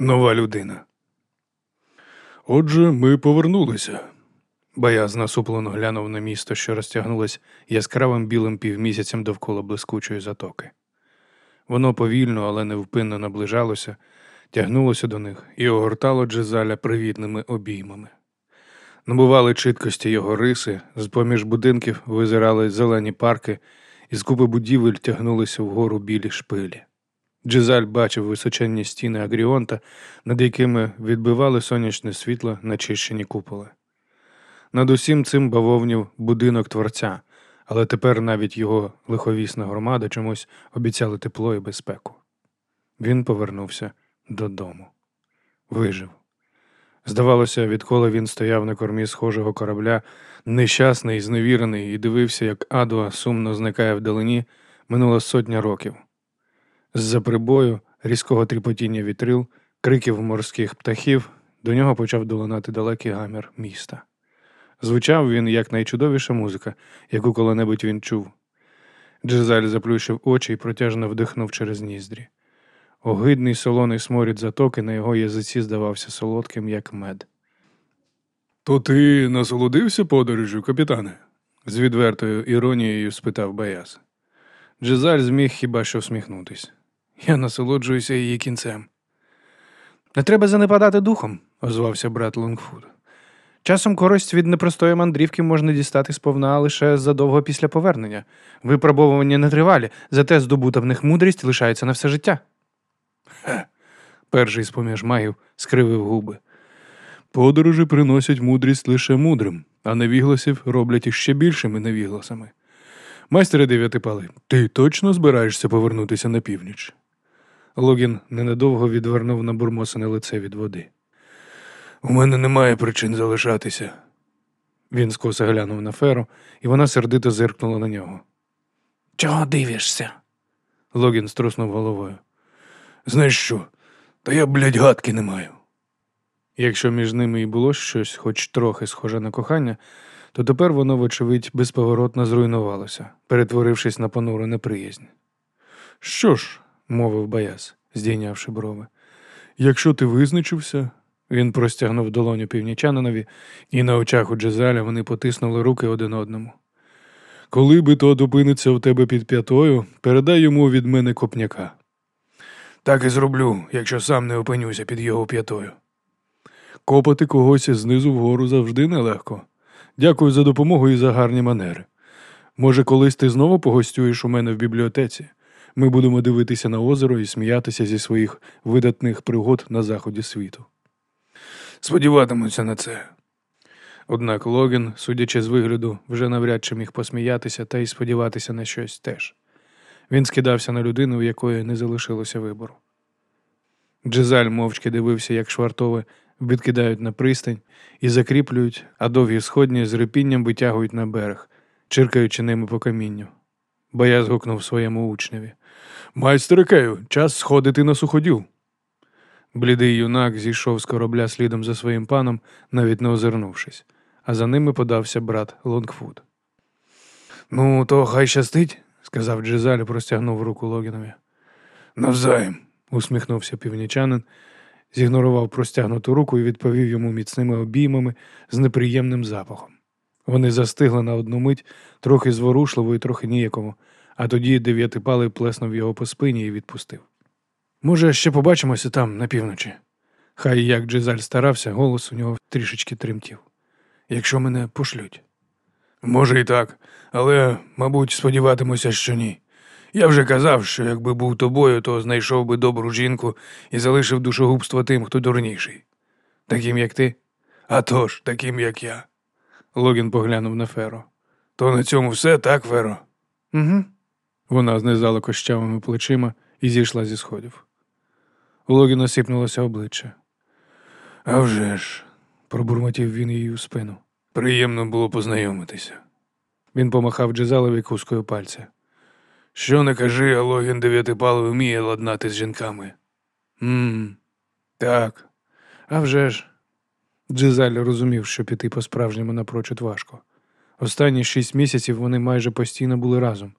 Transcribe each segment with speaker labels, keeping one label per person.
Speaker 1: Нова людина. Отже, ми повернулися. Баяз насуплено глянув на місто, що розтягнулось яскравим білим півмісяцем довкола блискучої затоки. Воно повільно, але невпинно наближалося, тягнулося до них і огортало Джезаля привітними обіймами. Набували чіткості його риси, з поміж будинків визирали зелені парки, і з купи будівель тягнулися вгору білі шпилі. Джезаль бачив височенні стіни Агріонта, над якими відбивали сонячне світло начищені куполи. Над усім цим бавовнів будинок творця, але тепер навіть його лиховісна громада чомусь обіцяли тепло і безпеку. Він повернувся додому. Вижив. Здавалося, відколи він стояв на кормі схожого корабля, нещасний, зневірений, і дивився, як Адуа сумно зникає вдалині, минула сотня років. З-за прибою, різкого тріпотіння вітрил, криків морських птахів, до нього почав долинати далекий гамір міста. Звучав він як найчудовіша музика, яку коли-небудь він чув. Джезаль заплющив очі і протяжно вдихнув через ніздрі. Огидний солоний сморід затоки на його язиці здавався солодким, як мед. То ти насолодився подорожю, капітане? з відвертою іронією спитав Баяс. Джезаль зміг хіба що всміхнутись. Я насолоджуюся її кінцем. Не треба занепадати духом, озвався брат Лонгфуд. Часом користь від непростої мандрівки можна дістати сповна лише задовго після повернення. Випробовування не тривалі, зате здобута в них мудрість лишається на все життя. Хе. Перший з поміж магів скривив губи. Подорожі приносять мудрість лише мудрим, а невігласів роблять іще більшими невігласами. Майстере дев'ятипали, ти точно збираєшся повернутися на північ? Логін ненадовго відвернув набурмосене лице від води. У мене немає причин залишатися. Він скоса глянув на Феру, і вона сердито зиркнула на нього. Чого дивишся? Логін струснув головою. Знаєш що? Та я, блядь, гадки не маю. Якщо між ними і було щось, хоч трохи схоже на кохання, то тепер воно, вочевидь, безповоротно зруйнувалося, перетворившись на понуру неприязнь. Що ж, мовив Баяс, здійнявши брови, якщо ти визначився, він простягнув долоню північанинові, і на очах у Джезаля вони потиснули руки один одному. Коли би то опиниться в тебе під п'ятою, передай йому від мене копняка. Так і зроблю, якщо сам не опинюся під його п'ятою. Копати когось знизу вгору завжди нелегко. Дякую за допомогу і за гарні манери. Може, колись ти знову погостюєш у мене в бібліотеці. Ми будемо дивитися на озеро і сміятися зі своїх видатних пригод на заході світу. Сподіватимуся на це. Однак Логін, судячи з вигляду, вже навряд чи міг посміятися та й сподіватися на щось теж. Він скидався на людину, у якої не залишилося вибору. Джезаль мовчки дивився, як швартови відкидають на пристань і закріплюють, а довгі сходні з репінням витягують на берег, чиркаючи ними по камінню. Бояз гукнув своєму учневі. Майстер Кею, час сходити на суходіл. Блідий юнак зійшов з корабля слідом за своїм паном, навіть не озирнувшись, а за ними подався брат Лонгфуд. Ну, то хай щастить, сказав Джезаль і простягнув руку Логінові. Навзаєм, усміхнувся північанин, зігнорував простягнуту руку і відповів йому міцними обіймами з неприємним запахом. Вони застигли на одну мить, трохи зворушливо і трохи ніяково, а тоді дев'ятипалий плеснув його по спині і відпустив. Може, ще побачимося там, на півночі. Хай як Джезаль старався, голос у нього трішечки тремтів. Якщо мене пошлють. Може, і так, але, мабуть, сподіватимуся, що ні. Я вже казав, що якби був тобою, то знайшов би добру жінку і залишив душогубство тим, хто дурніший. Таким, як ти? А тож, таким, як я. Логін поглянув на Феро. То на цьому все, так, Феро? Угу. Вона знизала кощавими плечима і зійшла зі сходів. У Логіна сіпнулося обличчя. «А вже ж», – пробурмотів він її у спину. Приємно було познайомитися. Він помахав Джезалові кускою пальця. Що не кажи, а Логін дев'ятипалий вміє ладнати з жінками. Мм, так. А вже ж. Джезаль розумів, що піти по-справжньому напрочуд важко. Останні шість місяців вони майже постійно були разом.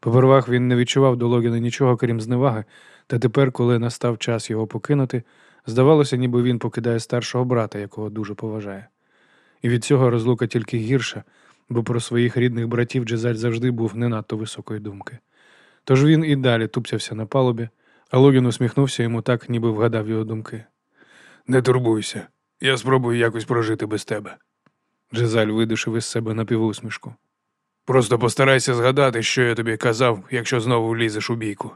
Speaker 1: Попервах він не відчував до Логіна нічого, крім зневаги, Та тепер, коли настав час його покинути, здавалося, ніби він покидає старшого брата, якого дуже поважає. І від цього розлука тільки гірша, бо про своїх рідних братів Джезаль завжди був не надто високої думки. Тож він і далі тупцявся на палубі, а Логін усміхнувся йому так, ніби вгадав його думки. Не турбуйся, я спробую якось прожити без тебе. Джезаль видушив із себе напівусмішку. Просто постарайся згадати, що я тобі казав, якщо знову влізеш у бійку.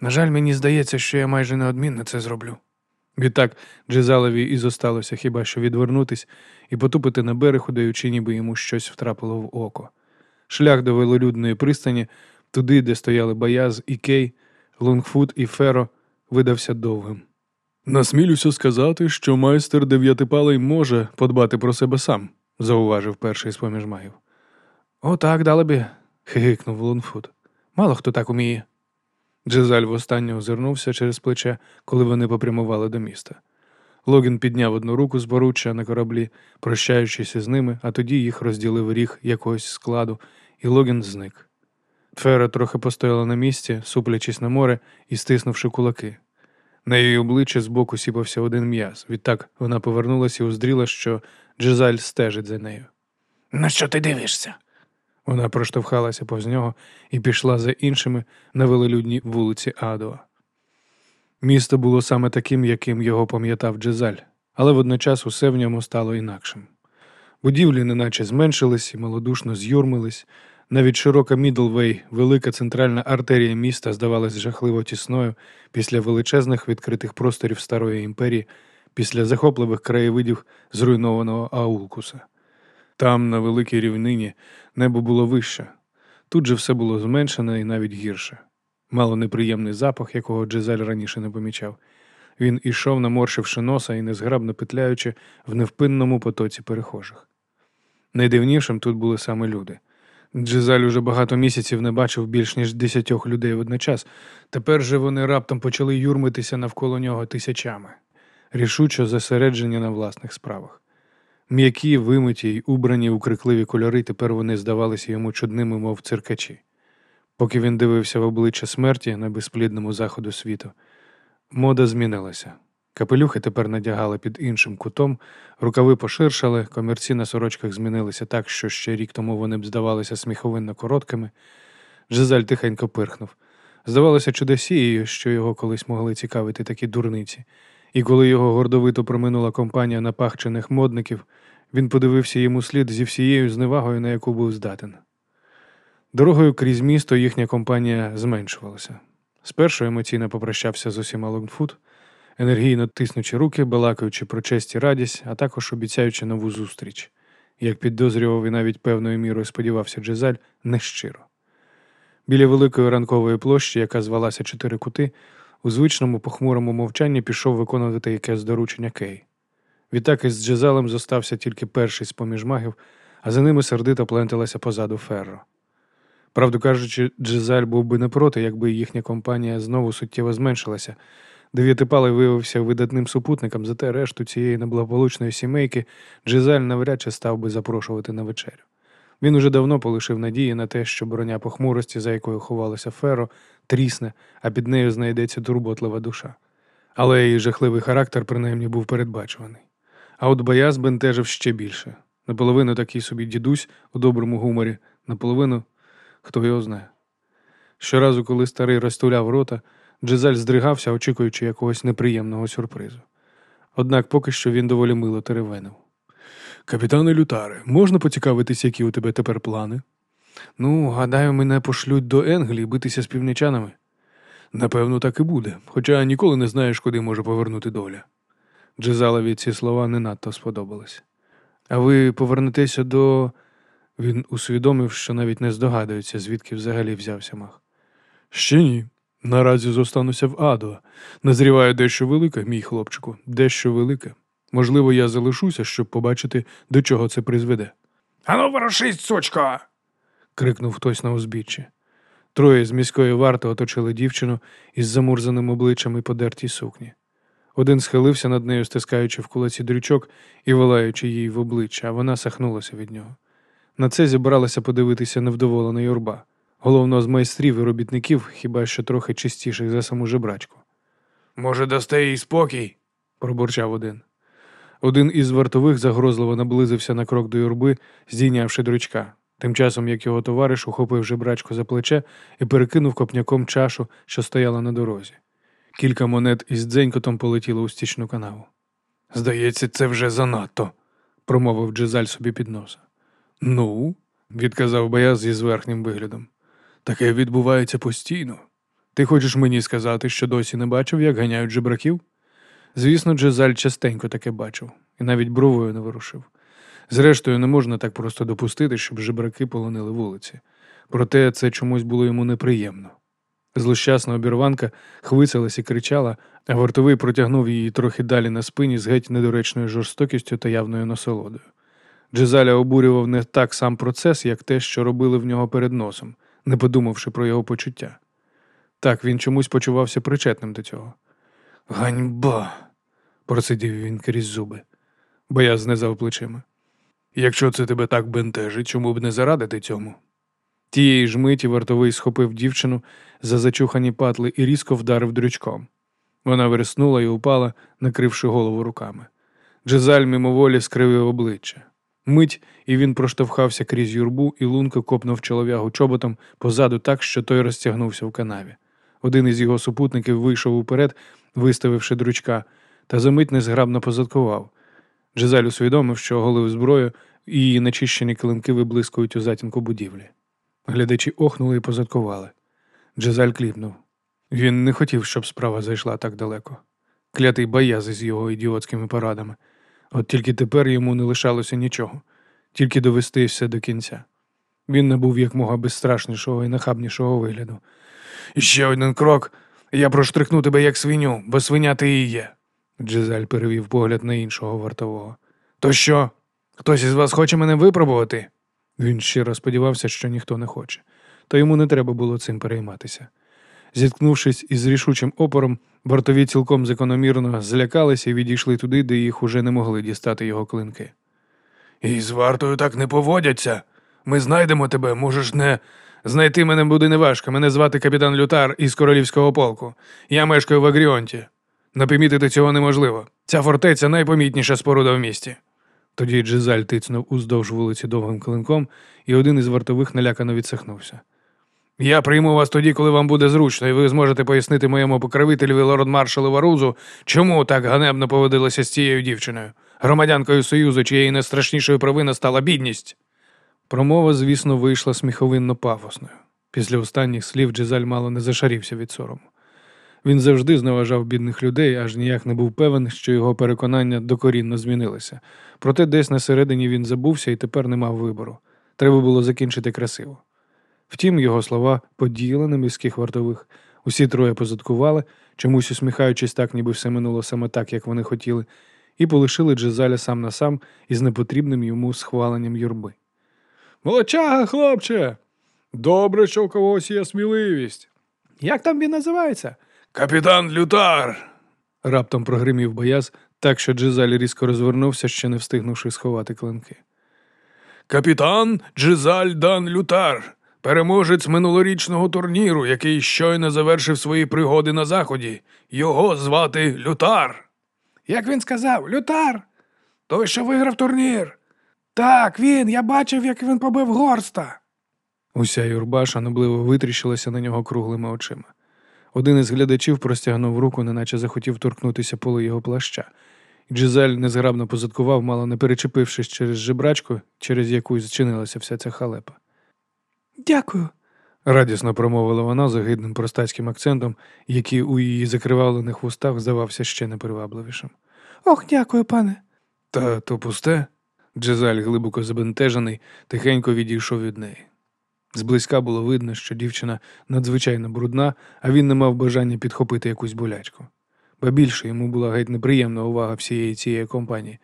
Speaker 1: На жаль, мені здається, що я майже неодмінно це зроблю. Відтак Джезалові і зосталося хіба що відвернутись і потупити на берег, удаючи, ніби йому щось втрапило в око. Шлях до велолюдної пристані, туди, де стояли Баяз і Кей, Лунгфут і Феро, видався довгим. Насмілюся сказати, що майстер дев'ятипалий може подбати про себе сам, зауважив перший з поміж магів. О, так, далебі, хигикнув Лунфут. Мало хто так уміє. Джезаль востаннє озирнувся через плече, коли вони попрямували до міста. Логін підняв одну руку з боруччя на кораблі, прощаючись із ними, а тоді їх розділив ріг якогось складу, і Логін зник. Фера трохи постояла на місці, суплячись на море і стиснувши кулаки. На її обличчі збоку сіпався один м'яз. Відтак вона повернулася і уздріла, що Джезаль стежить за нею. На що ти дивишся? Вона проштовхалася повз нього і пішла за іншими на велелюдній вулиці Адуа. Місто було саме таким, яким його пам'ятав Джезаль, але водночас усе в ньому стало інакшим. Будівлі неначе зменшились і малодушно з'юрмились. Навіть широка Мідлвей, велика центральна артерія міста, здавалась жахливо тісною після величезних відкритих просторів Старої імперії, після захопливих краєвидів зруйнованого Аулкуса. Там, на великій рівнині, небо було вище. Тут же все було зменшене і навіть гірше. Мало неприємний запах, якого Джезаль раніше не помічав. Він ішов, наморшивши носа і незграбно петляючи в невпинному потоці перехожих. Найдивнішим тут були саме люди. Джезаль уже багато місяців не бачив більш ніж десятьох людей водночас. Тепер же вони раптом почали юрмитися навколо нього тисячами, рішуче зосереджені на власних справах. М'які, вимиті й убрані у крикливі кольори, тепер вони здавалися йому чудними, мов циркачі. Поки він дивився в обличчя смерті на безплідному заходу світу, мода змінилася. Капелюхи тепер надягали під іншим кутом, рукави поширшали, комірці на сорочках змінилися так, що ще рік тому вони б здавалися сміховинно короткими. Жизаль тихенько пирхнув. Здавалося чудосією, що його колись могли цікавити такі дурниці. І коли його гордовито проминула компанія напахчених модників, він подивився йому слід зі всією зневагою, на яку був здатен. Дорогою крізь місто їхня компанія зменшувалася. Спершу емоційно попрощався з усіма Лонгфуд, енергійно тиснучи руки, балакаючи про честь і радість, а також обіцяючи нову зустріч. Як підозрював і навіть певною мірою сподівався Джезаль, нещиро. Біля великої ранкової площі, яка звалася Чотири кути, у звичному похмурому мовчанні пішов виконувати якесь доручення Кей. Відтак із Джезалем зостався тільки перший з поміж магів, а за ними сердито пленталася позаду Ферро. Правду кажучи, Джезаль був би не проти, якби їхня компанія знову суттєво зменшилася. Дев'ятипалий виявився видатним супутником, зате решту цієї неблагополучної сімейки Джезаль навряд чи став би запрошувати на вечерю. Він уже давно полишив надії на те, що броня похмурості, за якою ховалося Феро, трісне, а під нею знайдеться турботлива душа. Але її жахливий характер принаймні був передбачуваний. А от Бояз бентежив ще більше. Наполовину такий собі дідусь у доброму гуморі, наполовину хто його знає. Щоразу, коли старий розтуляв рота, Джезаль здригався, очікуючи якогось неприємного сюрпризу. Однак поки що він доволі мило теревенив. Капітане Лютаре, можна поцікавитись, які у тебе тепер плани? Ну, гадаю, мене пошлють до Енглії битися з північанами. Напевно, так і буде, хоча ніколи не знаєш, куди може повернути доля. Джезалові ці слова не надто сподобались. А ви повернетеся до. Він усвідомив, що навіть не здогадується, звідки взагалі взявся мах. Ще ні. Наразі зостануся в Адо. Назріває дещо велике, мій хлопчику, дещо велике. Можливо, я залишуся, щоб побачити, до чого це призведе. Ану, ворушись, сучко. Крикнув хтось на узбіччі. Троє з міської варти оточили дівчину із замурзаним обличчям і подертій сукні. Один схилився над нею, стискаючи в кулаці дрючок і вилаючи їй в обличчя, а вона сахнулася від нього. На це зібралася подивитися невдоволена юрба. головно з майстрів і робітників, хіба що трохи чистіших за саму жебрачку. Може, дасте їй спокій? пробурчав один. Один із вартових загрозливо наблизився на крок до юрби, здійнявши дрючка. Тим часом, як його товариш ухопив жебрачку за плече і перекинув копняком чашу, що стояла на дорозі. Кілька монет із дзенькотом полетіло у стічну канаву. Здається, це вже занадто, промовив Джезаль собі під носа. Ну, відказав Бояз зі зверхнім виглядом. Таке відбувається постійно. Ти хочеш мені сказати, що досі не бачив, як ганяють жебраків? Звісно, Джезаль частенько таке бачив і навіть бровою не ворушив. Зрештою, не можна так просто допустити, щоб жебраки полонили вулиці. Проте це чомусь було йому неприємно. Злощасна обірванка хвицалась і кричала, а вартовий протягнув її трохи далі на спині з геть недоречною жорстокістю та явною насолодою. Джезаля обурював не так сам процес, як те, що робили в нього перед носом, не подумавши про його почуття. Так, він чомусь почувався причетним до цього. Ганьба. процидів він крізь зуби. Бояз знизав плечима. Якщо це тебе так бентежить, чому б не зарадити цьому? Тієї ж миті вартовий схопив дівчину за зачухані патли і різко вдарив дрючком. Вона вириснула і упала, накривши голову руками. Джезаль мимоволі скривив обличчя. Мить, і він проштовхався крізь юрбу і лунко копнув чолов'ягу чоботом позаду так, що той розтягнувся в канаві. Один із його супутників вийшов уперед, виставивши дрючка, та за мить незграбно позадкував. Джезаль усвідомив, що оголив зброю, і її начищені килимки виблискують у затінку будівлі. Глядачі охнули і позадкували. Джезаль кліпнув. Він не хотів, щоб справа зайшла так далеко. Клятий бояз із його ідіотськими порадами. От тільки тепер йому не лишалося нічого, тільки довести все до кінця. Він набув якмога безстрашнішого і нахабнішого вигляду. Ще один крок, я проштрикну тебе як свиню, бо свиня ти і є. Джезаль перевів погляд на іншого вартового. То що? Хтось із вас хоче мене випробувати? Він щиро сподівався, що ніхто не хоче, та йому не треба було цим перейматися. Зіткнувшись із рішучим опором, вартові цілком закономірно злякалися і відійшли туди, де їх уже не могли дістати його клинки. І з вартою так не поводяться. Ми знайдемо тебе, можеш не. Знайти мене буде неважко. Мене звати капітан Лютар із королівського полку. Я мешкаю в Агріонті. Напомітити цього неможливо. Ця фортеця найпомітніша споруда в місті. Тоді Джезаль тицнув уздовж вулиці довгим клинком, і один із вартових налякано відсахнувся. Я прийму вас тоді, коли вам буде зручно, і ви зможете пояснити моєму покровителеві лорд-маршалу Варузу, чому так ганебно поводилися з цією дівчиною, громадянкою Союзу, чиєї найстрашнішою провина стала бідність. Промова, звісно, вийшла сміховинно пафосною. Після останніх слів Джезаль мало не зашарівся від сорому. Він завжди зневажав бідних людей, аж ніяк не був певен, що його переконання докорінно змінилися. Проте десь на середині він забувся і тепер не мав вибору. Треба було закінчити красиво. Втім, його слова подіяли на міських вартових. Усі троє позадкували, чомусь усміхаючись так, ніби все минуло саме так, як вони хотіли, і полишили Джезаля сам на сам із непотрібним йому схваленням юрби. Молодчага, хлопче! Добре, що у когось є сміливість. Як там він називається? Капітан Лютар. раптом прогримів бояз, так що Джезаль різко розвернувся, ще не встигнувши сховати клинки. Капітан Джезаль Дан Лютар, переможець минулорічного турніру, який щойно завершив свої пригоди на заході. Його звати Лютар. Як він сказав, Лютар? Той, що виграв турнір. Так, він, я бачив, як він побив горста. Уся юрба шанобливо витріщилася на нього круглими очима. Один із глядачів простягнув руку, неначе захотів торкнутися поли його плаща. Джизель незграбно позадкував, мало не перечепившись через жебрачку, через яку зчинилася вся ця халепа. Дякую, радісно промовила вона загидним простацьким акцентом, який у її закривавлених вустах здавався ще непривабливішим. Ох, дякую, пане. Та то пусте. Джезаль, глибоко забентежений, тихенько відійшов від неї. Зблизька було видно, що дівчина надзвичайно брудна, а він не мав бажання підхопити якусь болячку. Ба більше йому була геть неприємна увага всієї цієї компанії.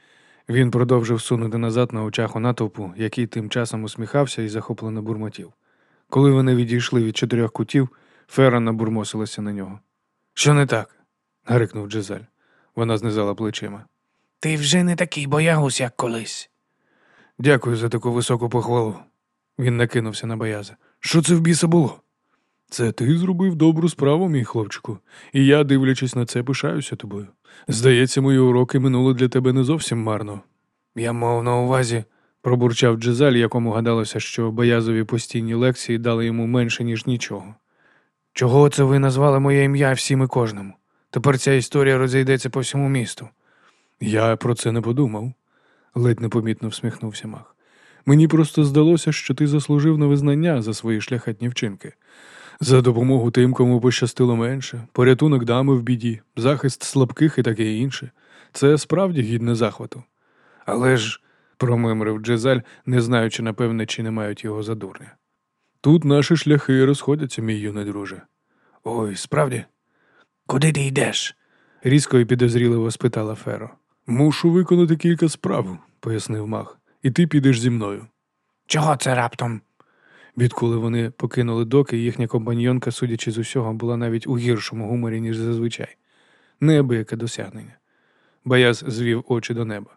Speaker 1: Він продовжив сунути назад на очах у натовпу, який тим часом усміхався і захоплено бурмотів. Коли вони відійшли від чотирьох кутів, Фера набурмосилася на нього. Що не так? гарикнув Джезаль. Вона знизала плечима.
Speaker 2: Ти вже не такий боягуз, як колись.
Speaker 1: Дякую за таку високу похвалу. Він накинувся на бояза. Що це в біса було? Це ти зробив добру справу, мій хлопчику, і я, дивлячись на це, пишаюся тобою. Здається, мої уроки минули для тебе не зовсім марно. Я мав на увазі, пробурчав Джезаль, якому гадалося, що боязові постійні лекції дали йому менше, ніж нічого. Чого це ви назвали моє ім'я всім і кожному? Тепер ця історія розійдеться по всьому місту. Я про це не подумав, ледь непомітно всміхнувся Мах. Мені просто здалося, що ти заслужив на визнання за свої шляхетні вчинки. За допомогу тим, кому пощастило менше, порятунок дами в біді, захист слабких і таке інше. Це справді гідне захвату. Але ж, промимрив Джезаль, не знаючи, напевне, чи не мають його за дурня. Тут наші шляхи розходяться, мій юний друже. Ой, справді?
Speaker 2: Куди ти йдеш?
Speaker 1: різко і підозріливо спитала Феро. Мушу виконати кілька справ, пояснив мах, і ти підеш зі мною.
Speaker 2: Чого це раптом?
Speaker 1: Відколи вони покинули доки, їхня компаньйонка, судячи з усього, була навіть у гіршому гуморі, ніж зазвичай. Неабияке досягнення. Баяз звів очі до неба.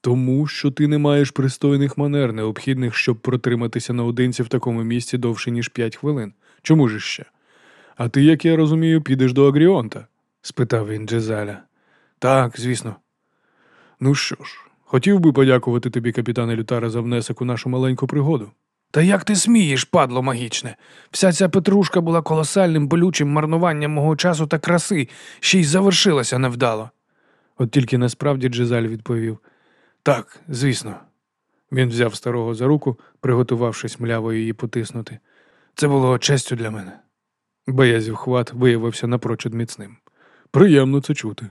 Speaker 1: Тому що ти не маєш пристойних манер, необхідних, щоб протриматися наодинці в такому місці довше, ніж п'ять хвилин. Чому ж ще? А ти, як я розумію, підеш до Агріонта? спитав він Джезаля. Так, звісно. Ну що ж, хотів би подякувати тобі, капітане Лютара, за внесок у нашу маленьку пригоду.
Speaker 2: Та як ти смієш, падло магічне? Вся ця петрушка була колосальним болючим марнуванням мого часу та краси, ще й завершилася невдало.
Speaker 1: От тільки насправді Джезаль відповів так, звісно. Він взяв старого за руку, приготувавшись мляво її потиснути. Це було честю для мене. Боязів хват виявився напрочуд міцним. Приємно це чути.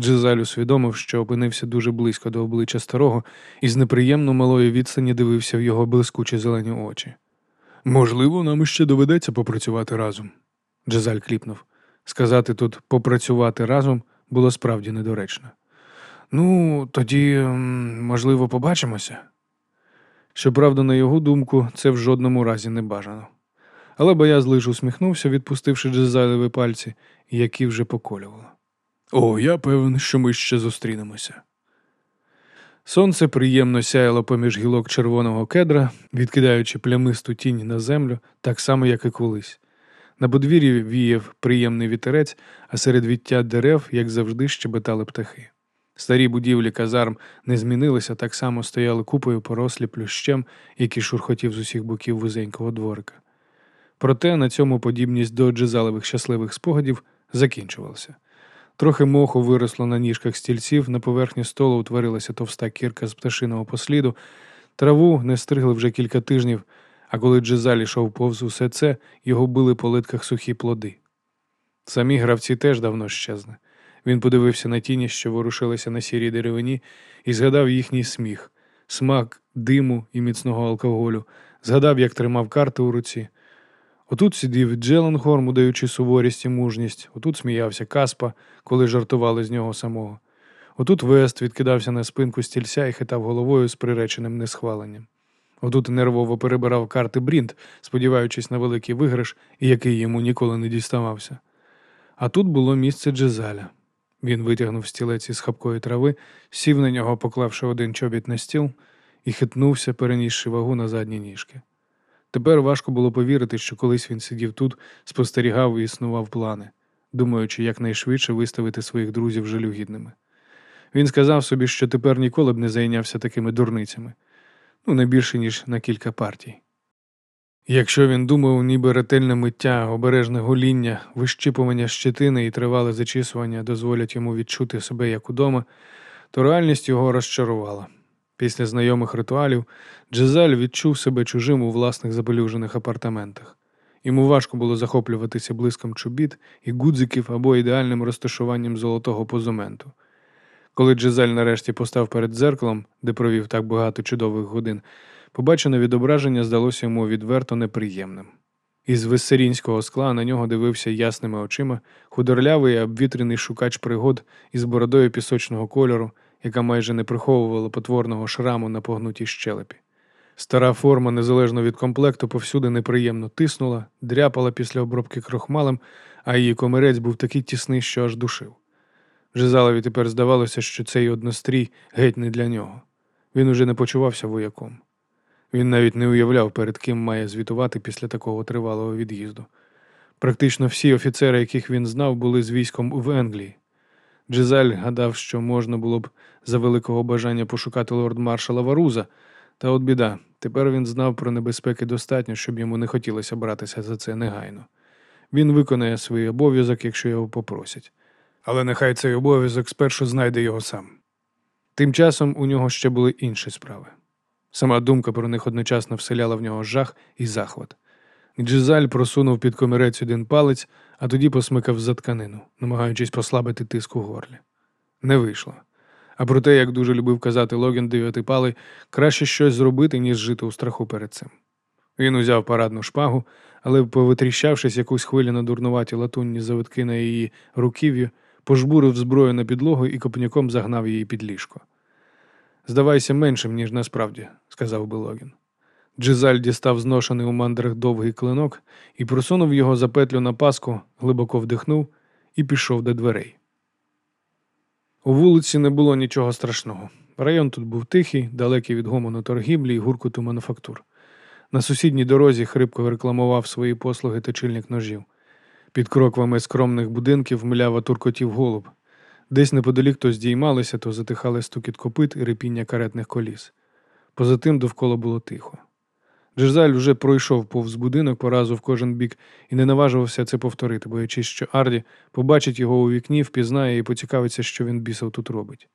Speaker 1: Джезаль усвідомив, що опинився дуже близько до обличчя старого і з неприємно малої відстані дивився в його блискучі зелені очі. Можливо, нам іще доведеться попрацювати разом. Джезаль кліпнув. Сказати тут попрацювати разом було справді недоречно. Ну, тоді, можливо, побачимося. Щоправда, на його думку, це в жодному разі не бажано. Але бояз лиш усміхнувся, відпустивши Джезалеві пальці, які вже поколювало. О, я певен, що ми ще зустрінемося. Сонце приємно сяяло поміж гілок червоного кедра, відкидаючи плямисту тінь на землю, так само, як і колись. На подвір'ї віяв приємний вітерець, а серед віття дерев, як завжди, щебетали птахи. Старі будівлі казарм не змінилися, так само стояли купою порослі плющем, який шурхотів з усіх боків вузенького дворика. Проте на цьому подібність до джезалевих щасливих спогадів закінчувалася. Трохи моху виросло на ніжках стільців, на поверхні столу утворилася товста кірка з пташиного посліду. Траву не стригли вже кілька тижнів, а коли Джезаль йшов повз усе це, його били по литках сухі плоди. Самі гравці теж давно щезли. Він подивився на тіні, що ворушилися на сірій деревині, і згадав їхній сміх, смак диму і міцного алкоголю, згадав, як тримав карти у руці. Отут сидів Джеленхорм, удаючи суворість і мужність, отут сміявся Каспа, коли жартували з нього самого. Отут Вест відкидався на спинку стільця і хитав головою з приреченим несхваленням. Отут нервово перебирав карти Брінт, сподіваючись на великий виграш, який йому ніколи не діставався. А тут було місце Джезаля. Він витягнув стілець із хапкої трави, сів на нього, поклавши один чобіт на стіл, і хитнувся, перенісши вагу на задні ніжки. Тепер важко було повірити, що колись він сидів тут, спостерігав і існував плани, думаючи якнайшвидше виставити своїх друзів жалюгідними. Він сказав собі, що тепер ніколи б не зайнявся такими дурницями, ну не більше, ніж на кілька партій. Якщо він думав, ніби ретельне миття, обережне гоління, вищипування щетини і тривале зачісування дозволять йому відчути себе як удома, то реальність його розчарувала. Після знайомих ритуалів Джезаль відчув себе чужим у власних забелюжених апартаментах. Йому важко було захоплюватися блиском чобіт і гудзиків або ідеальним розташуванням золотого позументу. Коли Джезаль нарешті постав перед дзеркалом, де провів так багато чудових годин, побачене відображення здалося йому відверто неприємним. Із вессерінського скла на нього дивився ясними очима худорлявий обвітрений шукач пригод із бородою пісочного кольору, яка майже не приховувала потворного шраму на погнутій щелепі. Стара форма, незалежно від комплекту, повсюди неприємно тиснула, дряпала після обробки крохмалем, а її комирець був такий тісний, що аж душив. Жизалові тепер здавалося, що цей однострій геть не для нього. Він уже не почувався вояком. Він навіть не уявляв, перед ким має звітувати після такого тривалого від'їзду. Практично всі офіцери, яких він знав, були з військом в Англії. Джизаль гадав, що можна було б за великого бажання пошукати лорд-маршала Варуза, та от біда, тепер він знав про небезпеки достатньо, щоб йому не хотілося братися за це негайно. Він виконає свій обов'язок, якщо його попросять. Але нехай цей обов'язок спершу знайде його сам. Тим часом у нього ще були інші справи. Сама думка про них одночасно вселяла в нього жах і захват. Джизаль просунув під комірець один палець, а тоді посмикав за тканину, намагаючись послабити тиск у горлі. Не вийшло. А про те, як дуже любив казати Логін дев'ятипалий, краще щось зробити, ніж жити у страху перед цим. Він узяв парадну шпагу, але, повитріщавшись якусь хвилю на дурнуваті латунні завитки на її руків'ю, пожбурив зброю на підлогу і копняком загнав її під ліжко. Здавайся меншим, ніж насправді, сказав би Логін. Джизаль дістав зношений у мандрах довгий клинок і просунув його за петлю на паску, глибоко вдихнув і пішов до дверей. У вулиці не було нічого страшного. Район тут був тихий, далекий від гомону торгівлі і гуркоту мануфактур. На сусідній дорозі хрипко рекламував свої послуги точильник ножів. Під кроквами скромних будинків мляво туркотів голуб. Десь неподалік то здіймалися, то затихали стукіт копит і репіння каретних коліс. Поза тим довкола було тихо. Джерзаль вже пройшов повз будинок по разу в кожен бік і не наважувався це повторити, боячись, що Арді побачить його у вікні, впізнає і поцікавиться, що він бісов тут робить.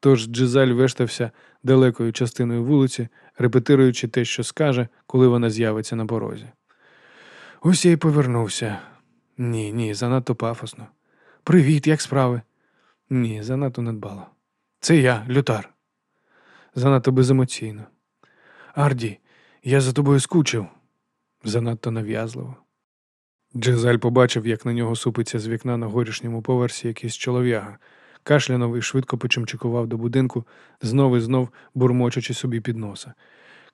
Speaker 1: Тож Джизаль вештався далекою частиною вулиці, репетируючи те, що скаже, коли вона з'явиться на порозі. Ось я й повернувся. Ні, ні, занадто пафосно. Привіт, як справи? Ні, занадто недбало. Це я, лютар. Занадто беземоційно. Арді, я за тобою скучив. Занадто нав'язливо. Джезаль побачив, як на нього супиться з вікна на горішньому поверсі якийсь чолов'яга. Кашлянув і швидко почимчикував до будинку, знов і знов бурмочучи собі під носа.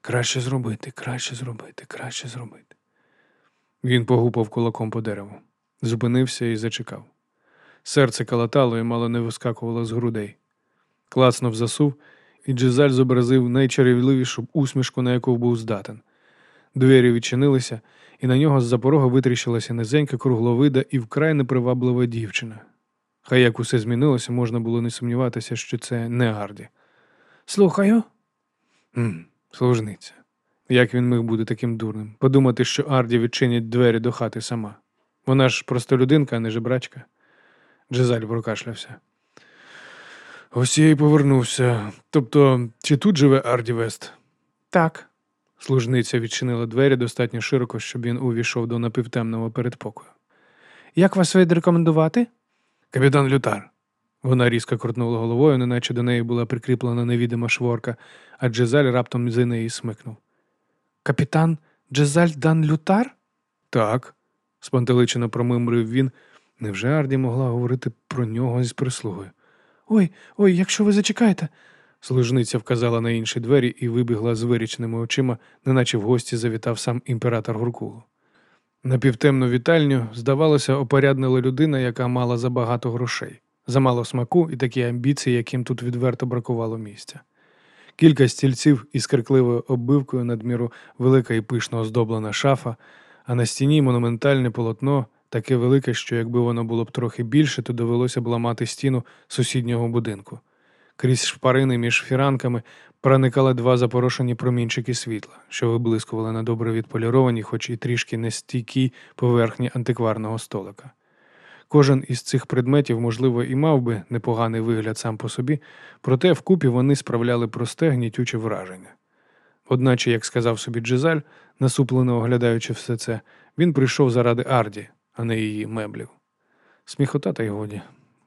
Speaker 1: Краще зробити, краще зробити, краще зробити. Він погупав кулаком по дереву, зупинився і зачекав. Серце калатало і мало не вискакувало з грудей. Клацнув засув, і Джизаль зобразив найчарівливішу усмішку, на яку був здатен. Двері відчинилися, і на нього з-за порога витріщилася низенька кругловида і вкрай неприваблива дівчина. Хай як усе змінилося, можна було не сумніватися, що це не Гарді. Слухаю. м служниця. Як він міг бути таким дурним? Подумати, що Арді відчинять двері до хати сама. Вона ж просто людинка, а не жебрачка. Джезаль прокашлявся. Ось я й повернувся. Тобто, чи тут живе Арді Вест? Так. Служниця відчинила двері достатньо широко, щоб він увійшов до напівтемного передпокою. Як вас відрекомендувати? Капітан Лютар. Вона різко крутнула головою, неначе до неї була прикріплена невідома шворка, а Джезаль раптом за неї смикнув. Капітан Джезаль Дан Лютар? Так, спантеличено промимрив він. Невже Арді могла говорити про нього з прислугою? Ой, ой, якщо ви зачекаєте. Служниця вказала на інші двері і вибігла з вирічними очима, неначе в гості завітав сам імператор Гуркулу. На півтемну вітальню, здавалося, опоряднила людина, яка мала забагато грошей, замало смаку і такі амбіції, яким тут відверто бракувало місця. Кілька стільців із крикливою оббивкою надміру велика і пишно оздоблена шафа, а на стіні монументальне полотно, таке велике, що якби воно було б трохи більше, то довелося б ламати стіну сусіднього будинку. Крізь шпарини між фіранками проникали два запорошені промінчики світла, що виблискували на добре відполіровані, хоч і трішки нестійкій поверхні антикварного столика. Кожен із цих предметів, можливо, і мав би непоганий вигляд сам по собі, проте вкупі вони справляли просте гнітюче враження. Одначе, як сказав собі Джизаль, насуплено оглядаючи все це, він прийшов заради Арді, а не її меблів. Сміхота та й годі.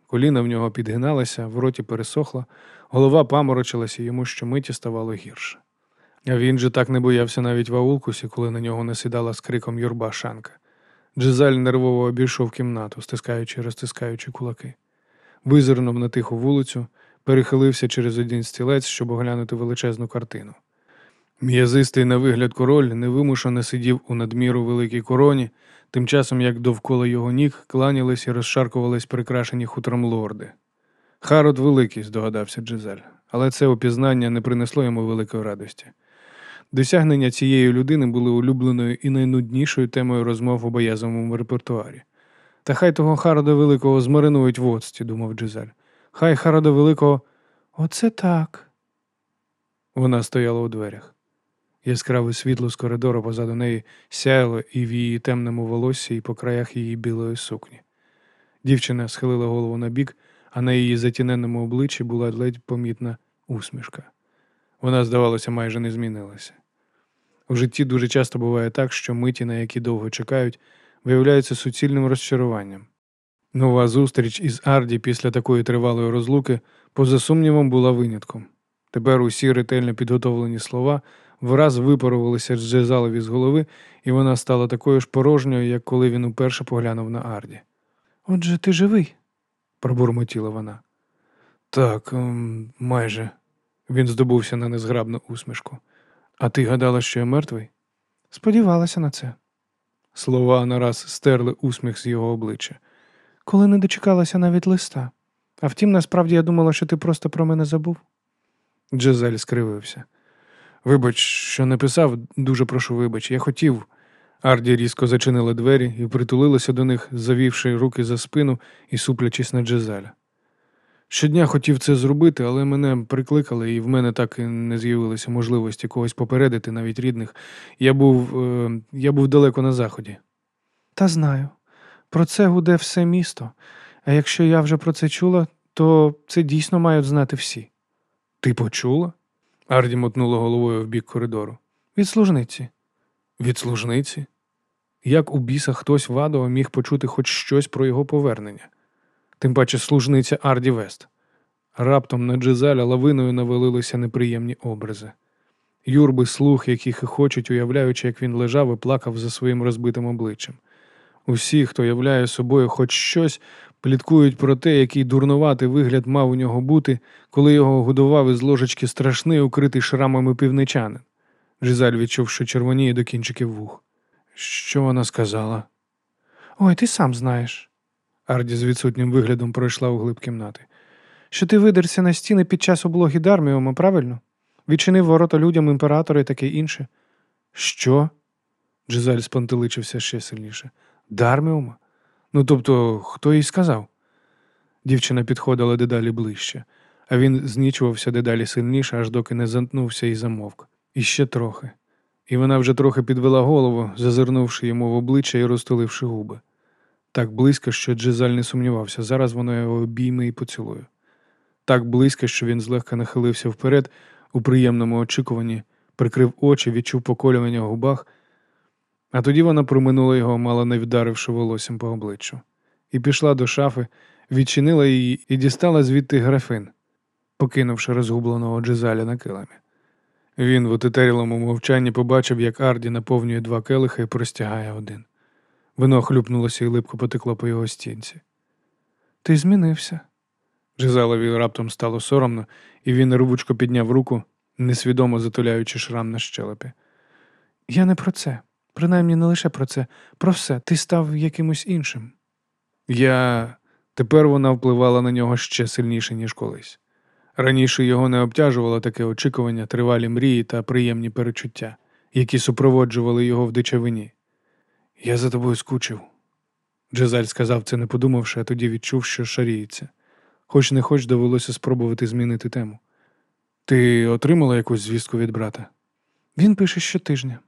Speaker 1: Коліна в нього підгиналися, в роті пересохла, голова паморочилася, йому щомиті ставало гірше. А він же так не боявся навіть в аулкусі, коли на нього насідала з криком юрба шанка. Джизаль нервово обійшов кімнату, стискаючи і розтискаючи кулаки. Визирнув на тиху вулицю, перехилився через один стілець, щоб оглянути величезну картину. М'язистий на вигляд король невимушено сидів у надміру великій короні, тим часом як довкола його ніг кланялись і розшаркувались прикрашені хутром лорди. Харод великий, здогадався Джизаль, але це опізнання не принесло йому великої радості. Досягнення цієї людини були улюбленою і найнуднішою темою розмов у боязовому репертуарі. Та хай того Харода Великого змаринують в оцті, думав Джизель. Хай Харода Великого. Оце так. Вона стояла у дверях. Яскраве світло з коридору позаду неї сяяло і в її темному волоссі, і по краях її білої сукні. Дівчина схилила голову на бік, а на її затіненому обличчі була ледь помітна усмішка. Вона, здавалося, майже не змінилася. У житті дуже часто буває так, що миті, на які довго чекають, виявляються суцільним розчаруванням. Нова зустріч із Арді після такої тривалої розлуки, поза сумнівом, була винятком. Тепер усі ретельно підготовлені слова враз випарувалися з Джезалові з голови, і вона стала такою ж порожньою, як коли він уперше поглянув на Арді. Отже, ти живий, пробурмотіла вона. Так, ем, майже. Він здобувся на незграбну усмішку. А ти гадала, що я мертвий? Сподівалася на це. Слова нараз стерли усміх з його обличчя. Коли не дочекалася навіть листа. А втім, насправді я думала, що ти просто про мене забув. Джезель скривився. Вибач, що написав, дуже прошу вибач. Я хотів. Арді різко зачинила двері і притулилася до них, завівши руки за спину і суплячись на Джезеля. Щодня хотів це зробити, але мене прикликали, і в мене так і не з'явилося можливості когось попередити, навіть рідних. Я був, е, я був далеко на заході. Та знаю. Про це гуде все місто. А якщо я вже про це чула, то це дійсно мають знати всі. Ти почула? Арді мотнула головою в бік коридору. Від служниці. Від служниці? Як у біса хтось в Адо міг почути хоч щось про його повернення? Тим паче служниця Арді Вест. Раптом на Джезаля лавиною навалилися неприємні образи. Юрби слух, які хихочуть, уявляючи, як він лежав і плакав за своїм розбитим обличчям. Усі, хто являє собою хоч щось, пліткують про те, який дурнуватий вигляд мав у нього бути, коли його годував із ложечки страшний, укритий шрамами півничанин. Джизаль відчув, що червоніє до кінчиків вух. Що вона сказала? Ой, ти сам знаєш. Арді з відсутнім виглядом пройшла у глиб кімнати. Що ти видерся на стіни під час облоги Дарміума, правильно? Відчинив ворота людям імператора і таке інше. Що? Джизаль спантеличився ще сильніше. Дарміума? Ну тобто, хто їй сказав? Дівчина підходила дедалі ближче, а він знічувався дедалі сильніше, аж доки не замкнувся і замовк. І ще трохи. І вона вже трохи підвела голову, зазирнувши йому в обличчя і розтуливши губи. Так близько, що Джизаль не сумнівався, зараз вона його обійме і поцілує. Так близько, що він злегка нахилився вперед у приємному очікуванні, прикрив очі, відчув поколювання в губах, а тоді вона проминула його, мало не вдаривши волоссям по обличчю, і пішла до шафи, відчинила її і дістала звідти графин, покинувши розгубленого Джизаля на килимі. Він в отетерілому мовчанні побачив, як Арді наповнює два келиха і простягає один. Вино хлюпнулося і липко потекло по його стінці. Ти змінився. Джизалові раптом стало соромно, і він рвучко підняв руку, несвідомо затуляючи шрам на щелепі. Я не про це. Принаймні не лише про це, про все. Ти став якимось іншим. Я. Тепер вона впливала на нього ще сильніше, ніж колись. Раніше його не обтяжувало таке очікування, тривалі мрії та приємні перечуття, які супроводжували його в дичавині. Я за тобою скучив. Джезаль сказав це, не подумавши, а тоді відчув, що шаріється. Хоч не хоч довелося спробувати змінити тему. Ти отримала якусь звістку від брата? Він пише щотижня.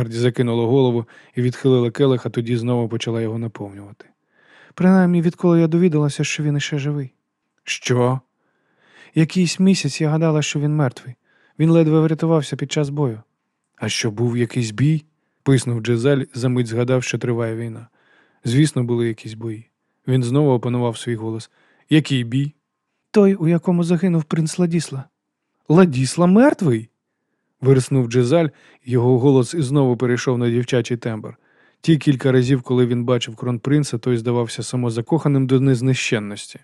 Speaker 1: Арді закинула голову і відхилила келих, а тоді знову почала його наповнювати. Принаймні, відколи я довідалася, що він іще живий. Що? Якийсь місяць я гадала, що він мертвий. Він ледве врятувався під час бою. А що був якийсь бій? писнув Джезель, замить згадав, що триває війна. Звісно, були якісь бої. Він знову опанував свій голос. Який бій? Той, у якому загинув принц Ладісла. Ладісла мертвий? Вирснув Джезаль, його голос і знову перейшов на дівчачий тембр. Ті кілька разів, коли він бачив кронпринца, той здавався самозакоханим до незнищенності.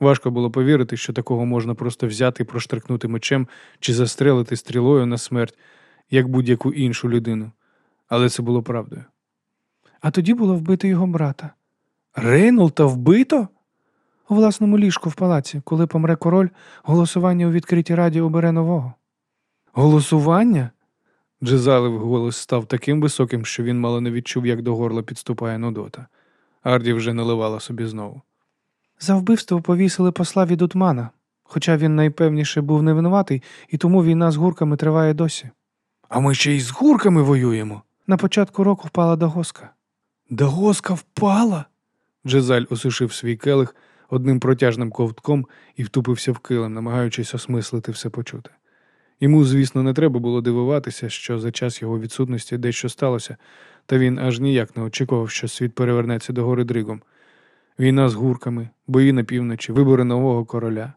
Speaker 1: Важко було повірити, що такого можна просто взяти і проштрикнути мечем чи застрелити стрілою на смерть, як будь-яку іншу людину. Але це було правдою. А тоді було вбито його брата. Рейнолта вбито? У власному ліжку в палаці, коли помре король, голосування у відкритій раді обере нового. Голосування? Джезалев голос став таким високим, що він мало не відчув, як до горла підступає Нудота. Арді вже наливала собі знову.
Speaker 2: За вбивство повісили посла від Утмана, хоча він найпевніше був не винуватий, і тому війна з гурками триває досі. А ми ще й з гурками воюємо. На початку року впала Дагоска. Дагоска впала?
Speaker 1: Джезаль осушив свій келих одним протяжним ковтком і втупився в килим, намагаючись осмислити все почуте. Йому, звісно, не треба було дивуватися, що за час його відсутності дещо сталося, та він аж ніяк не очікував, що світ перевернеться до гори дригом. Війна з гурками, бої на півночі, вибори нового короля.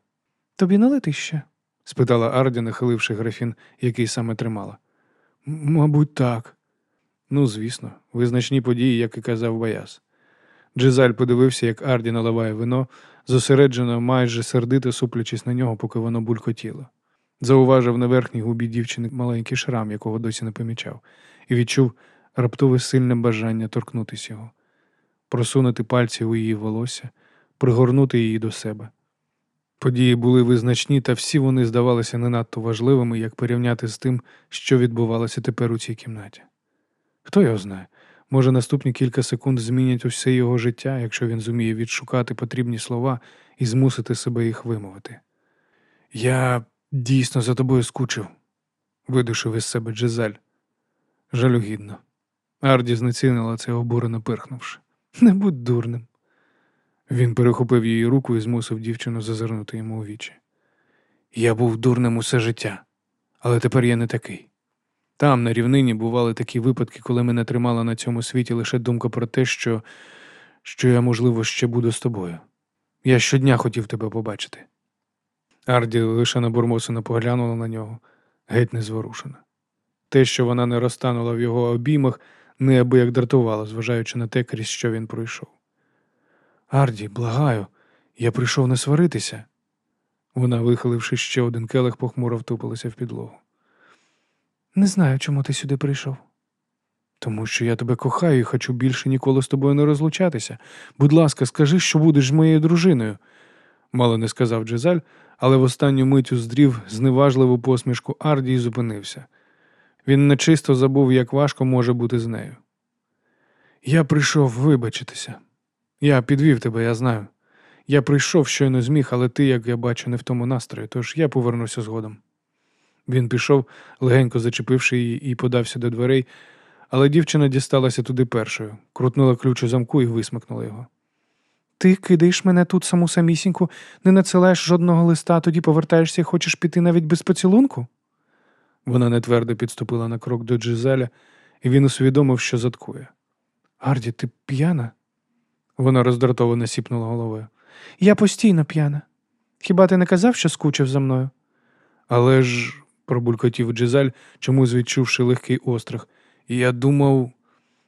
Speaker 2: Тобі налити ще?
Speaker 1: спитала Арді, нахиливши графін, який саме тримала. Мабуть, так. Ну, звісно, визначні події, як і казав Баяс. Джезаль подивився, як Арді наливає вино, зосереджено, майже сердито суплячись на нього, поки воно булькотіло. Зауважив на верхній губі дівчини маленький шрам, якого досі не помічав, і відчув раптове сильне бажання торкнутися його, просунути пальці у її волосся, пригорнути її до себе. Події були визначні, та всі вони здавалися не надто важливими, як порівняти з тим, що відбувалося тепер у цій кімнаті. Хто його знає, може наступні кілька секунд змінять усе його життя, якщо він зуміє відшукати потрібні слова і змусити себе їх вимовити. Я дійсно за тобою скучив, видушив із себе Джезаль. Жалюгідно. Арді знецінила це обурено пирхнувши. Не будь дурним. Він перехопив її руку і змусив дівчину зазирнути йому у вічі. Я був дурним усе життя, але тепер я не такий. Там, на рівнині, бували такі випадки, коли мене тримала на цьому світі лише думка про те, що, що я, можливо, ще буду з тобою. Я щодня хотів тебе побачити. Арді лише набурмосено поглянула на нього, геть незворушена. Те, що вона не розтанула в його обіймах, неабияк дратувало, зважаючи на те, крізь що він пройшов. Арді, благаю, я прийшов не сваритися. Вона, вихиливши ще один келих, похмуро втупилася в підлогу.
Speaker 2: Не знаю, чому ти сюди прийшов.
Speaker 1: Тому що я тебе кохаю і хочу більше ніколи з тобою не розлучатися. Будь ласка, скажи, що будеш моєю дружиною. Мало не сказав Джезаль, але в останню мить уздрів зневажливу посмішку Арді і зупинився. Він нечисто забув, як важко може бути з нею. Я прийшов вибачитися. Я підвів тебе, я знаю. Я прийшов, щойно зміг, але ти, як я бачу, не в тому настрої, тож я повернуся згодом. Він пішов, легенько зачепивши її, і подався до дверей, але дівчина дісталася туди першою, крутнула ключ у замку і висмикнула його.
Speaker 2: Ти кидаєш мене тут саму самісіньку, не надсилаєш жодного листа, тоді повертаєшся і хочеш піти навіть без поцілунку?
Speaker 1: Вона нетвердо підступила на крок до Джизеля, і він усвідомив, що заткує.
Speaker 2: Арді, ти п'яна?
Speaker 1: Вона роздратовано сіпнула головою.
Speaker 2: Я постійно п'яна. Хіба ти не казав, що скучив за мною?
Speaker 1: Але ж, пробулькотів Джизаль, чомусь відчувши легкий острах, я думав.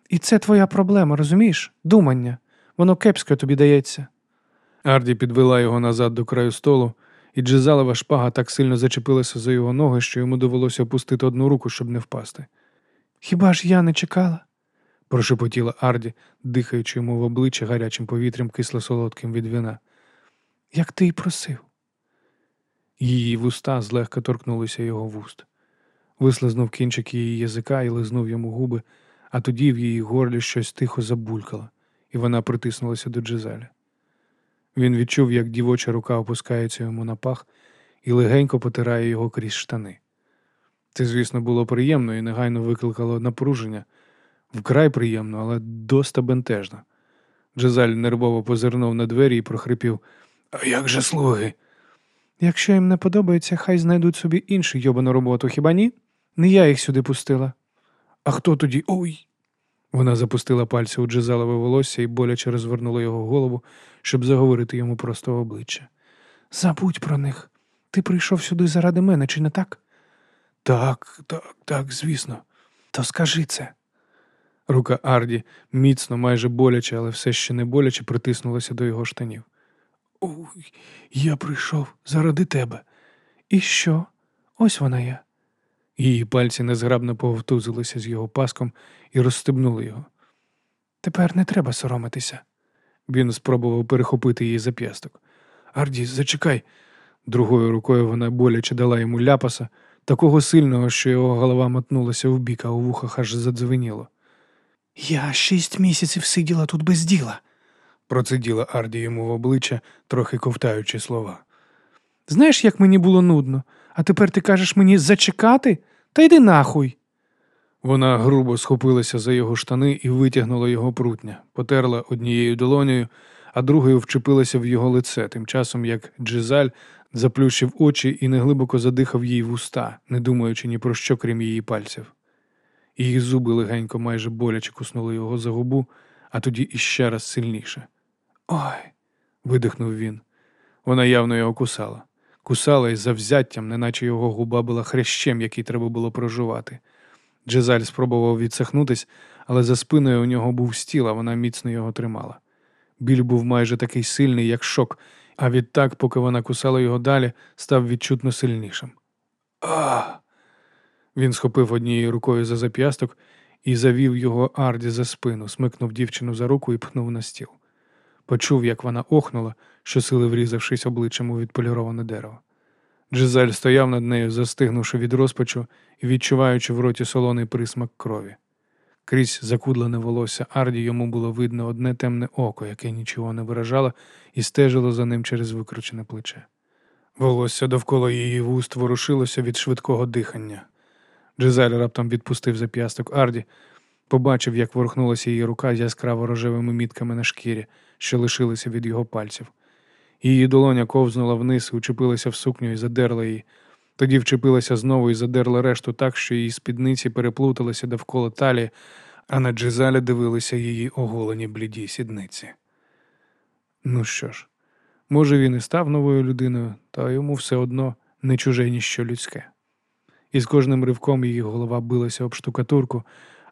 Speaker 2: І це твоя проблема, розумієш? Думання. Воно кепсько тобі дається.
Speaker 1: Арді підвела його назад до краю столу, і Джизалева шпага так сильно зачепилася за його ноги, що йому довелося опустити одну руку, щоб не впасти.
Speaker 2: Хіба ж я не чекала?
Speaker 1: прошепотіла Арді, дихаючи йому в обличчя гарячим повітрям кисло-солодким від вина.
Speaker 2: Як ти й просив.
Speaker 1: Її вуста злегка торкнулися його вуст. Вислизнув кінчик її язика і лизнув йому губи, а тоді в її горлі щось тихо забулькало, і вона притиснулася до Джизеля. Він відчув, як дівоча рука опускається йому на пах і легенько потирає його крізь штани. Це, звісно, було приємно і негайно викликало напруження. Вкрай приємно, але доста бентежно. Джезаль нервово позирнув на двері і прохрипів А як же слуги?
Speaker 2: Якщо їм не подобається, хай знайдуть собі іншу йобану роботу, хіба ні? Не я їх сюди пустила.
Speaker 1: А хто тоді? Ой. Вона запустила пальці у Джезалове волосся і боляче розвернула його голову, щоб заговорити йому просто в обличчя.
Speaker 2: Забудь про них. Ти прийшов сюди заради мене, чи не так?
Speaker 1: Так, так, так, звісно.
Speaker 2: То скажи це.
Speaker 1: Рука Арді міцно, майже боляче, але все ще не боляче, притиснулася до його штанів. Ой, я прийшов заради тебе.
Speaker 2: І що? Ось вона я.
Speaker 1: Її пальці незграбно повтузилися з його паском і розстебнули його.
Speaker 2: Тепер не треба соромитися.
Speaker 1: Він спробував перехопити її зап'ясток. Арді, зачекай. Другою рукою вона боляче дала йому ляпаса, такого сильного, що його голова мотнулася вбік, а у вухах аж задзвеніло.
Speaker 2: Я шість місяців сиділа тут без діла.
Speaker 1: Проциділа Арді йому в обличчя, трохи ковтаючи слова.
Speaker 2: Знаєш, як мені було нудно, а тепер ти кажеш мені зачекати? Та йди нахуй.
Speaker 1: Вона грубо схопилася за його штани і витягнула його прутня, потерла однією долонею, а другою вчепилася в його лице, тим часом як Джизаль заплющив очі і неглибоко задихав їй в уста, не думаючи ні про що, крім її пальців. Її зуби легенько майже боляче куснули його за губу, а тоді іще раз сильніше. Ой. видихнув він. Вона явно його кусала. Кусала із завзяттям, неначе його губа була хрящем, який треба було прожувати. Джезаль спробував відсахнутись, але за спиною у нього був стіл, а вона міцно його тримала. Біль був майже такий сильний, як шок, а відтак, поки вона кусала його далі, став відчутно сильнішим. А! Він схопив однією рукою за зап'ясток і завів його Арді за спину, смикнув дівчину за руку і пхнув на стіл. Почув, як вона охнула, щосили врізавшись обличчям у відполіроване дерево. Джизаль стояв над нею, застигнувши від розпачу і відчуваючи в роті солоний присмак крові. Крізь закудлене волосся Арді йому було видно одне темне око, яке нічого не виражало, і стежило за ним через викручене плече. Волосся довкола її вуст ворушилося від швидкого дихання. Джизаль раптом відпустив зап'ясток Арді, побачив, як ворухнулася її рука з яскраво рожевими мітками на шкірі, що лишилися від його пальців. Її долоня ковзнула вниз, учепилася в сукню і задерла її. Тоді вчепилася знову і задерла решту так, що її спідниці переплуталися довкола талії, а на Джизалі дивилися її оголені бліді сідниці. Ну що ж, може, він і став новою людиною, та йому все одно не чуже ніщо людське. І з кожним ривком її голова билася об штукатурку,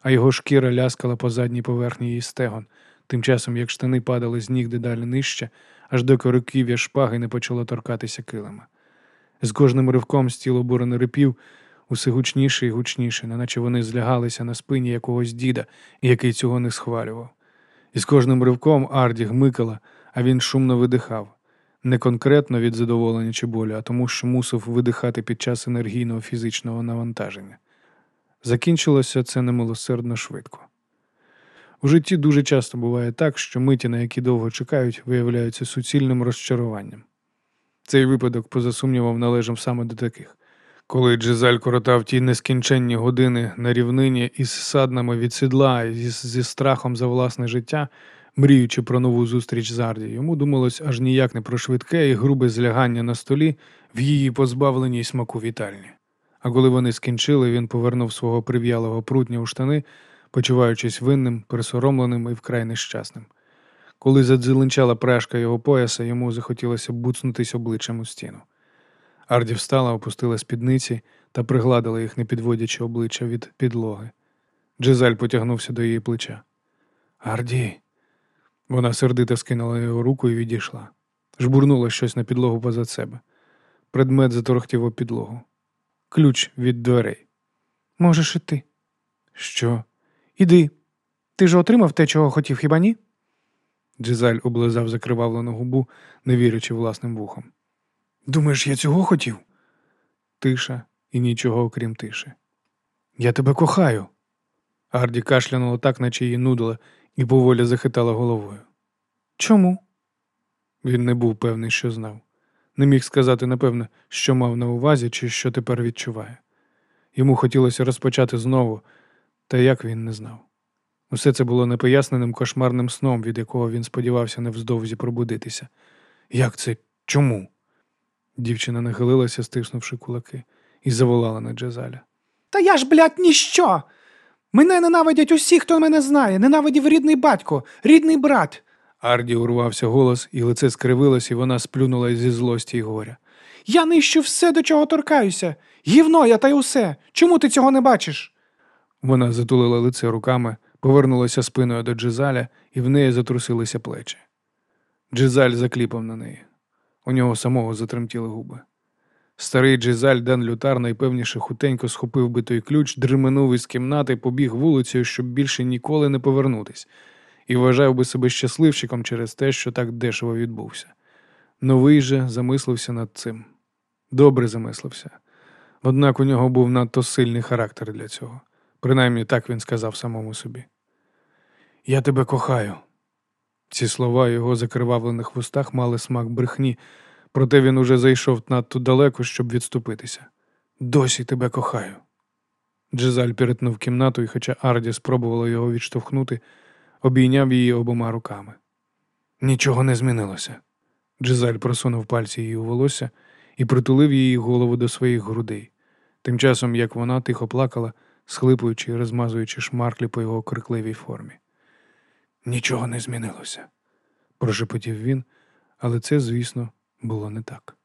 Speaker 1: а його шкіра ляскала по задній поверхні її стегон, тим часом як штани падали з ніг дедалі нижче, аж доки руків'я шпаги не почало торкатися килима. З кожним ривком стіл обурено рипів, усе гучніше і гучніше, неначе вони злягалися на спині якогось діда, який цього не схвалював. І з кожним ривком Арді гмикала, а він шумно видихав. Не конкретно від задоволення чи болю, а тому, що мусив видихати під час енергійного фізичного навантаження. Закінчилося це немилосердно швидко. У житті дуже часто буває так, що миті, на які довго чекають, виявляються суцільним розчаруванням. Цей випадок, поза сумнівом, належав саме до таких. Коли Джизаль коротав ті нескінченні години на рівнині із саднами від сідла і зі, страхом за власне життя, мріючи про нову зустріч з Арді, йому думалось аж ніяк не про швидке і грубе злягання на столі в її позбавленій смаку вітальні. А коли вони скінчили, він повернув свого прив'ялого прутня у штани, почуваючись винним, присоромленим і вкрай нещасним. Коли задзеленчала прешка його пояса, йому захотілося буцнутись обличчям у стіну. Арді встала, опустила спідниці та пригладила їх, не підводячи обличчя від підлоги. Джезаль потягнувся до її плеча. Арді. Вона сердито скинула його руку і відійшла. Жбурнула щось на підлогу позад себе. Предмет заторохтів об підлогу. Ключ від дверей.
Speaker 2: Можеш іти.
Speaker 1: Що?
Speaker 2: Іди. Ти ж отримав те, чого хотів, хіба ні?
Speaker 1: Джизаль облизав закривавлену губу, не вірячи власним вухам. Думаєш, я цього хотів? Тиша і нічого окрім тиші. Я тебе кохаю. Арді кашлянула так, наче її нудила, і поволі захитала головою.
Speaker 2: Чому?
Speaker 1: Він не був певний, що знав. Не міг сказати, напевно, що мав на увазі чи що тепер відчуває. Йому хотілося розпочати знову, та як він не знав. Усе це було непоясненим кошмарним сном, від якого він сподівався невздовзі пробудитися. Як це? Чому? Дівчина нахилилася, стиснувши кулаки, і заволала на Джезаля.
Speaker 2: Та я ж, блядь, ніщо. Мене ненавидять усі, хто мене знає. Ненавидів рідний батько, рідний брат.
Speaker 1: Арді урвався голос, і лице скривилось, і вона сплюнула зі злості й горя.
Speaker 2: Я нищу все, до чого торкаюся. Гівно я та й усе. Чому ти цього не бачиш?
Speaker 1: Вона затулила лице руками, повернулася спиною до Джизаля, і в неї затрусилися плечі. Джизаль закліпав на неї. У нього самого затремтіли губи. Старий Джизаль Дан Лютар найпевніше хутенько схопив би той ключ, дременув із кімнати, побіг вулицею, щоб більше ніколи не повернутись, і вважав би себе щасливчиком через те, що так дешево відбувся. Новий же замислився над цим. Добре замислився. Однак у нього був надто сильний характер для цього. Принаймні так він сказав самому собі. Я тебе кохаю. Ці слова його закривавлених вустах мали смак брехні, проте він уже зайшов надто далеко, щоб відступитися. Досі тебе кохаю. Джезаль перетнув кімнату, і хоча Арді спробувала його відштовхнути, обійняв її обома руками. Нічого не змінилося. Джезаль просунув пальці її у волосся і притулив її голову до своїх грудей, тим часом як вона тихо плакала, схлипуючи і розмазуючи шмарклі по його крикливій формі. Нічого не змінилося, прошепотів він, але це, звісно, було не так.